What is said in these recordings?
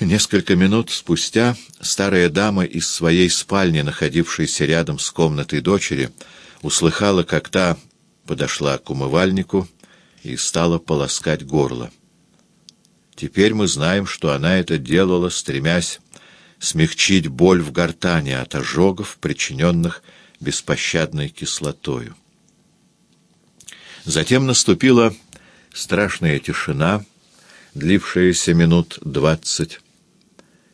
Несколько минут спустя старая дама из своей спальни, находившейся рядом с комнатой дочери, услыхала, как та подошла к умывальнику и стала полоскать горло. Теперь мы знаем, что она это делала, стремясь смягчить боль в гортани от ожогов, причиненных беспощадной кислотою. Затем наступила страшная тишина, длившаяся минут двадцать.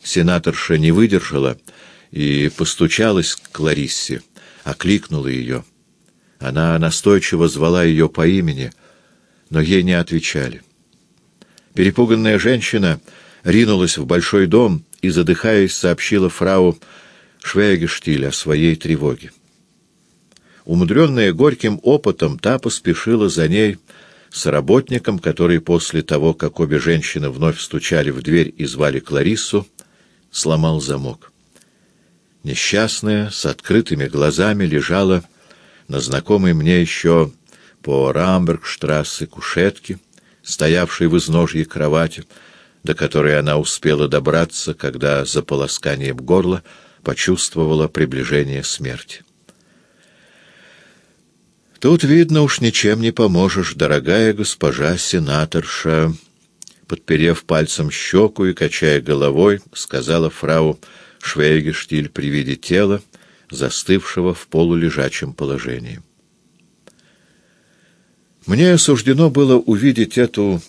Сенаторша не выдержала и постучалась к Клариссе, окликнула ее. Она настойчиво звала ее по имени, но ей не отвечали. Перепуганная женщина ринулась в большой дом и, задыхаясь, сообщила фрау Швейгештиль о своей тревоге. Умудренная горьким опытом, та поспешила за ней с работником, который после того, как обе женщины вновь стучали в дверь и звали Клариссу, сломал замок. Несчастная, с открытыми глазами, лежала на знакомой мне еще по Рамбергштрассе кушетке, стоявшей в изножье кровати, до которой она успела добраться, когда за полосканием горла почувствовала приближение смерти. «Тут, видно, уж ничем не поможешь, дорогая госпожа сенаторша», подперев пальцем щеку и качая головой, сказала фрау Швейгештиль при виде тела, застывшего в полулежачем положении. Мне суждено было увидеть эту,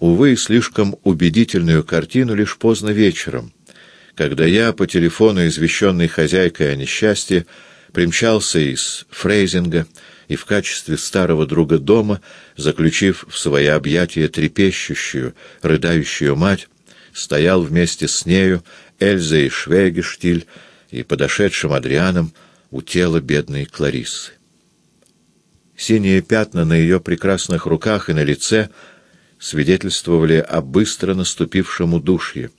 увы, слишком убедительную картину лишь поздно вечером, когда я, по телефону извещенный хозяйкой о несчастье, примчался из Фрейзинга и в качестве старого друга дома, заключив в свои объятия трепещущую, рыдающую мать, стоял вместе с нею Эльзой Швейгештиль и подошедшим Адрианом у тела бедной Клариссы. Синие пятна на ее прекрасных руках и на лице свидетельствовали о быстро наступившем удушье,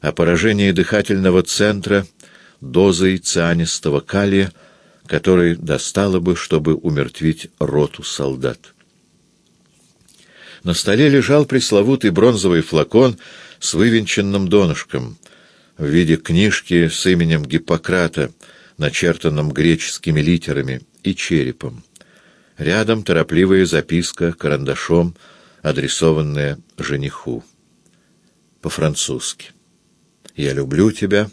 о поражении дыхательного центра дозой цианистого калия, который достало бы, чтобы умертвить роту солдат. На столе лежал пресловутый бронзовый флакон с вывинченным донышком в виде книжки с именем Гиппократа, начертанным греческими литерами, и черепом. Рядом торопливая записка карандашом, адресованная жениху. По-французски. «Я люблю тебя.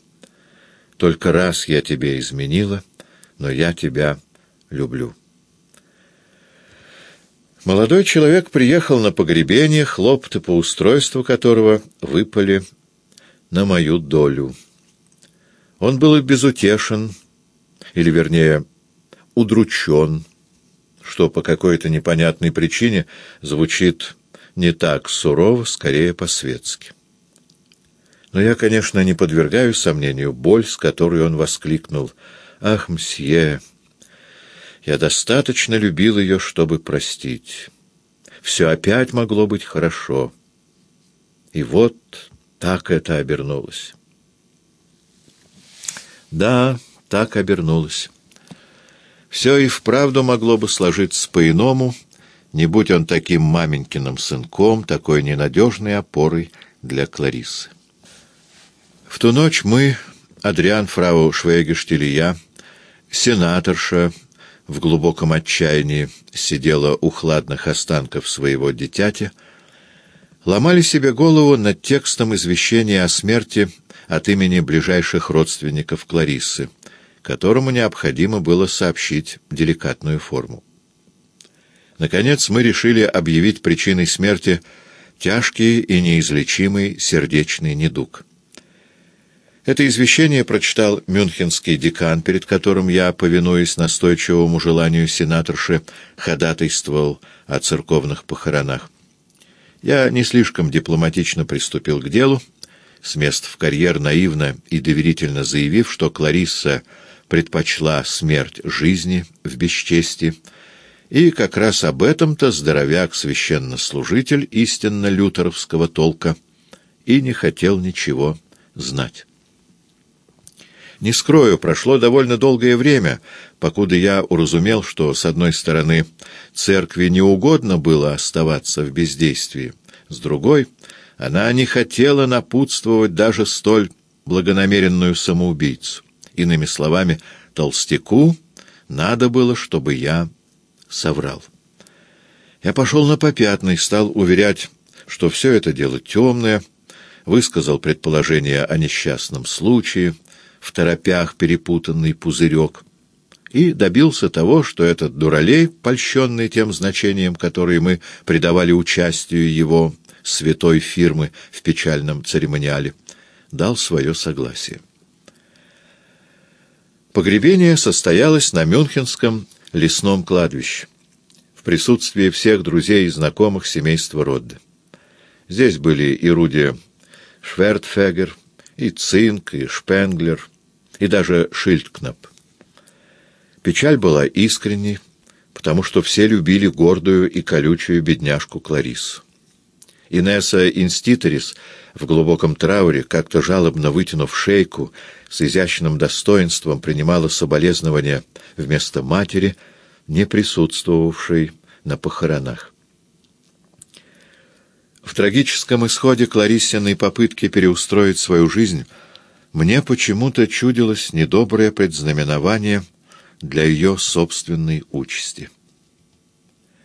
Только раз я тебе изменила, но я тебя люблю». Молодой человек приехал на погребение, хлопоты по устройству которого выпали на мою долю. Он был безутешен, или, вернее, удручен, что по какой-то непонятной причине звучит не так сурово, скорее по-светски. Но я, конечно, не подвергаю сомнению боль, с которой он воскликнул. «Ах, мсье, я достаточно любил ее, чтобы простить. Все опять могло быть хорошо. И вот так это обернулось». Да, так обернулось. Все и вправду могло бы сложиться по-иному, не будь он таким маменькиным сынком, такой ненадежной опорой для Клариссы. В ту ночь мы, Адриан фрау Швейгештиль и я, сенаторша, в глубоком отчаянии сидела у хладных останков своего дитяти, ломали себе голову над текстом извещения о смерти от имени ближайших родственников Клариссы которому необходимо было сообщить деликатную форму. Наконец мы решили объявить причиной смерти тяжкий и неизлечимый сердечный недуг. Это извещение прочитал мюнхенский декан, перед которым я, повинуясь настойчивому желанию сенаторши, ходатайствовал о церковных похоронах. Я не слишком дипломатично приступил к делу, с мест в карьер наивно и доверительно заявив, что Кларисса предпочла смерть жизни в бесчестии, и как раз об этом-то здоровяк-священнослужитель истинно лютеровского толка и не хотел ничего знать. Не скрою, прошло довольно долгое время, покуда я уразумел, что, с одной стороны, церкви не угодно было оставаться в бездействии, с другой — Она не хотела напутствовать даже столь благонамеренную самоубийцу. Иными словами, толстяку надо было, чтобы я соврал. Я пошел на попятный, стал уверять, что все это дело темное, высказал предположение о несчастном случае, в торопях перепутанный пузырек, и добился того, что этот дуралей, польщенный тем значением, которое мы придавали участию его святой фирмы в печальном церемониале, дал свое согласие. Погребение состоялось на Мюнхенском лесном кладбище, в присутствии всех друзей и знакомых семейства Родда. Здесь были и Руди Швертфегер, и Цинк, и Шпенглер, и даже Шильдкнап. Печаль была искренней, потому что все любили гордую и колючую бедняжку Клариссу. Инесса Инститорис в глубоком трауре, как-то жалобно вытянув шейку, с изящным достоинством принимала соболезнования вместо матери, не присутствовавшей на похоронах. В трагическом исходе Клариссиной попытки переустроить свою жизнь мне почему-то чудилось недоброе предзнаменование для ее собственной участи.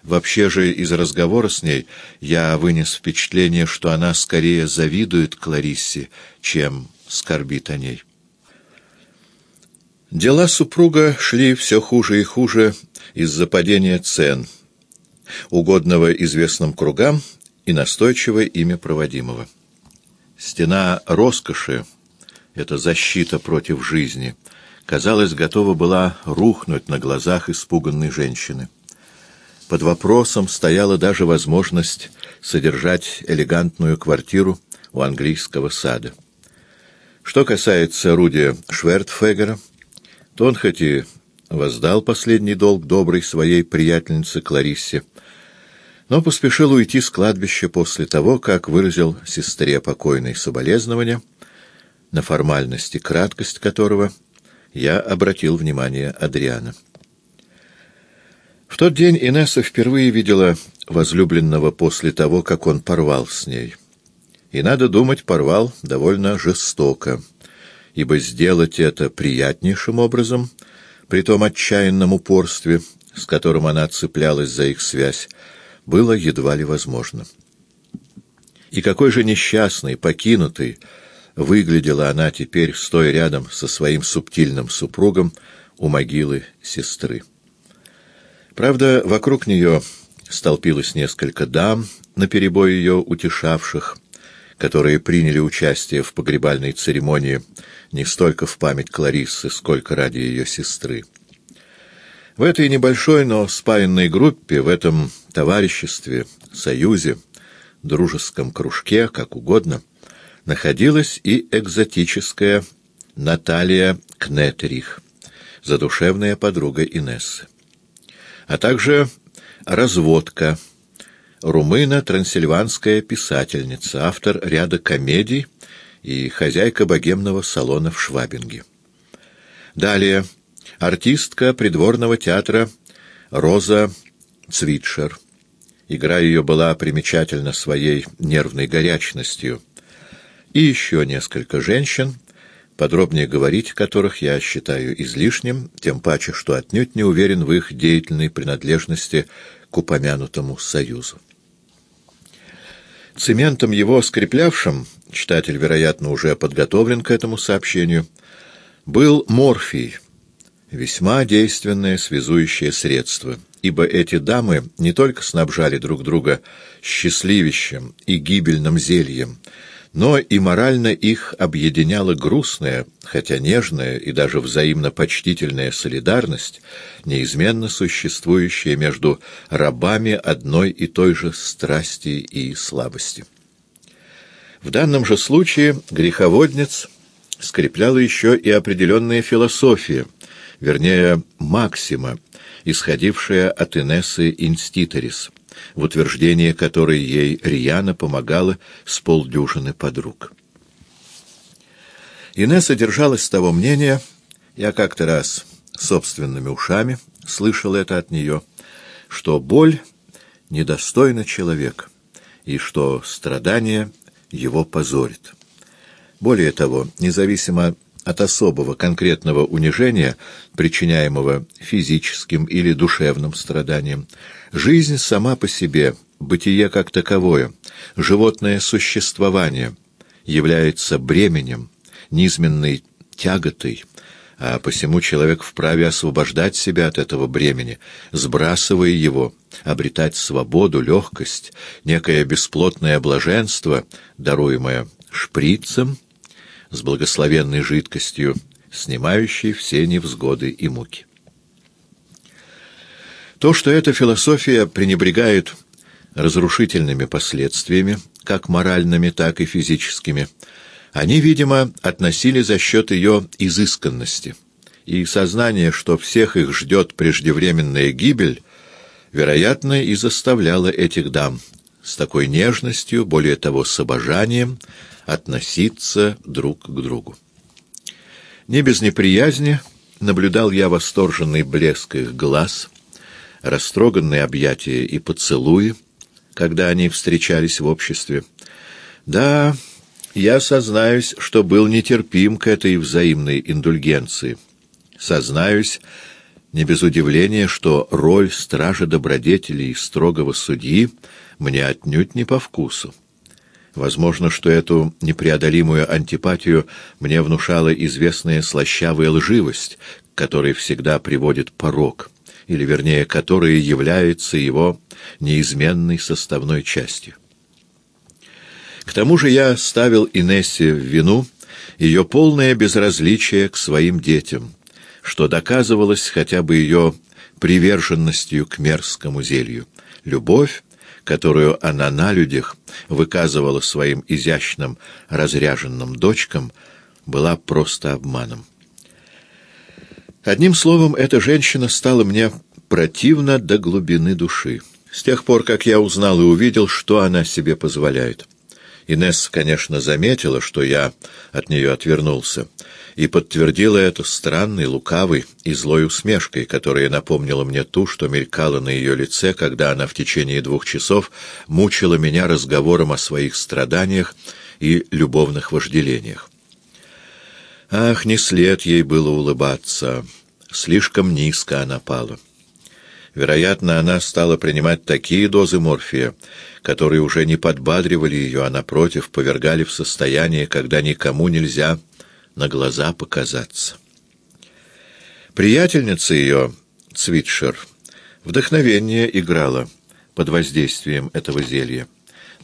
Вообще же из разговора с ней я вынес впечатление, что она скорее завидует Клариссе, чем скорбит о ней. Дела супруга шли все хуже и хуже из-за падения цен, угодного известным кругам и настойчиво ими проводимого. Стена роскоши, эта защита против жизни, казалось, готова была рухнуть на глазах испуганной женщины. Под вопросом стояла даже возможность содержать элегантную квартиру у английского сада. Что касается Руди Швертфегера, то он хоть и воздал последний долг доброй своей приятельнице Клариссе, но поспешил уйти с кладбища после того, как выразил сестре покойной соболезнования, на формальность и краткость которого я обратил внимание Адриана. В тот день Инесса впервые видела возлюбленного после того, как он порвал с ней. И, надо думать, порвал довольно жестоко, ибо сделать это приятнейшим образом, при том отчаянном упорстве, с которым она цеплялась за их связь, было едва ли возможно. И какой же несчастной, покинутой, выглядела она теперь, стоя рядом со своим субтильным супругом у могилы сестры. Правда, вокруг нее столпилось несколько дам, наперебой ее утешавших, которые приняли участие в погребальной церемонии не столько в память Клариссы, сколько ради ее сестры. В этой небольшой, но спаянной группе, в этом товариществе, союзе, дружеском кружке, как угодно, находилась и экзотическая Наталья Кнетерих, задушевная подруга Инессы, а также разводка, румыно-трансильванская писательница, автор ряда комедий и хозяйка богемного салона в Швабинге. Далее артистка придворного театра Роза Цвитшер. Игра ее была примечательна своей нервной горячностью. И еще несколько женщин, подробнее говорить которых я считаю излишним, тем паче, что отнюдь не уверен в их деятельной принадлежности к упомянутому союзу. Цементом его скреплявшим, читатель, вероятно, уже подготовлен к этому сообщению, был морфий — весьма действенное связующее средство, ибо эти дамы не только снабжали друг друга счастливищем и гибельным зельем, но и морально их объединяла грустная, хотя нежная и даже взаимно почтительная солидарность, неизменно существующая между рабами одной и той же страсти и слабости. В данном же случае греховодниц скрепляла еще и определенная философия — вернее, максима, исходившая от Инессы Инститорис, в утверждение которой ей Рьяна помогала с полдюжины подруг. Инесса держалась того мнения, я как-то раз собственными ушами слышал это от нее, что боль недостойна человека, и что страдание его позорит. Более того, независимо от особого конкретного унижения, причиняемого физическим или душевным страданием, жизнь сама по себе, бытие как таковое, животное существование является бременем, низменной тяготой, а посему человек вправе освобождать себя от этого бремени, сбрасывая его, обретать свободу, легкость, некое бесплотное блаженство, даруемое шприцем, с благословенной жидкостью, снимающей все невзгоды и муки. То, что эта философия пренебрегает разрушительными последствиями, как моральными, так и физическими, они, видимо, относили за счет ее изысканности, и сознание, что всех их ждет преждевременная гибель, вероятно, и заставляло этих дам с такой нежностью, более того, с обожанием, относиться друг к другу. Не без неприязни наблюдал я восторженный блеск их глаз, растроганные объятия и поцелуи, когда они встречались в обществе. Да, я сознаюсь, что был нетерпим к этой взаимной индульгенции. Сознаюсь, не без удивления, что роль стража добродетелей и строгого судьи мне отнюдь не по вкусу. Возможно, что эту непреодолимую антипатию мне внушала известная слащавая лживость, которой всегда приводит порог, или, вернее, которая является его неизменной составной частью. К тому же я ставил Инессе в вину ее полное безразличие к своим детям, что доказывалось хотя бы ее приверженностью к мерзкому зелью. Любовь, которую она на людях выказывала своим изящным разряженным дочкам, была просто обманом. Одним словом, эта женщина стала мне противна до глубины души. С тех пор, как я узнал и увидел, что она себе позволяет. Инесса, конечно, заметила, что я от нее отвернулся, и подтвердила это странной, лукавой и злой усмешкой, которая напомнила мне ту, что мелькала на ее лице, когда она в течение двух часов мучила меня разговором о своих страданиях и любовных вожделениях. Ах, не след ей было улыбаться, слишком низко она пала. Вероятно, она стала принимать такие дозы морфия, которые уже не подбадривали ее, а, напротив, повергали в состояние, когда никому нельзя на глаза показаться. Приятельница ее, Цвитшер, вдохновение играла под воздействием этого зелья.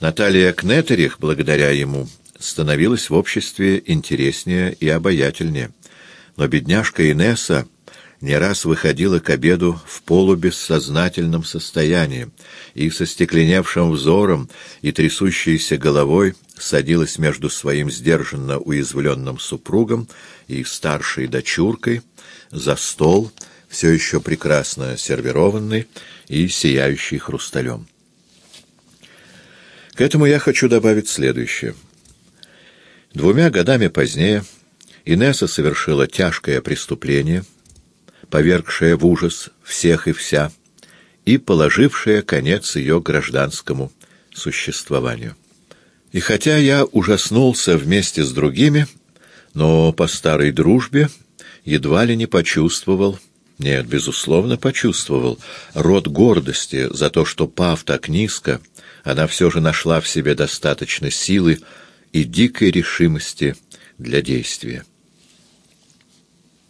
Наталья Кнетерих, благодаря ему, становилась в обществе интереснее и обаятельнее. Но бедняжка Инесса не раз выходила к обеду в полубессознательном состоянии и со стекленевшим взором и трясущейся головой садилась между своим сдержанно уязвленным супругом и старшей дочуркой за стол, все еще прекрасно сервированный и сияющий хрусталем. К этому я хочу добавить следующее. Двумя годами позднее Инесса совершила тяжкое преступление — повергшая в ужас всех и вся, и положившая конец ее гражданскому существованию. И хотя я ужаснулся вместе с другими, но по старой дружбе едва ли не почувствовал, нет, безусловно, почувствовал, род гордости за то, что, пав так низко, она все же нашла в себе достаточно силы и дикой решимости для действия.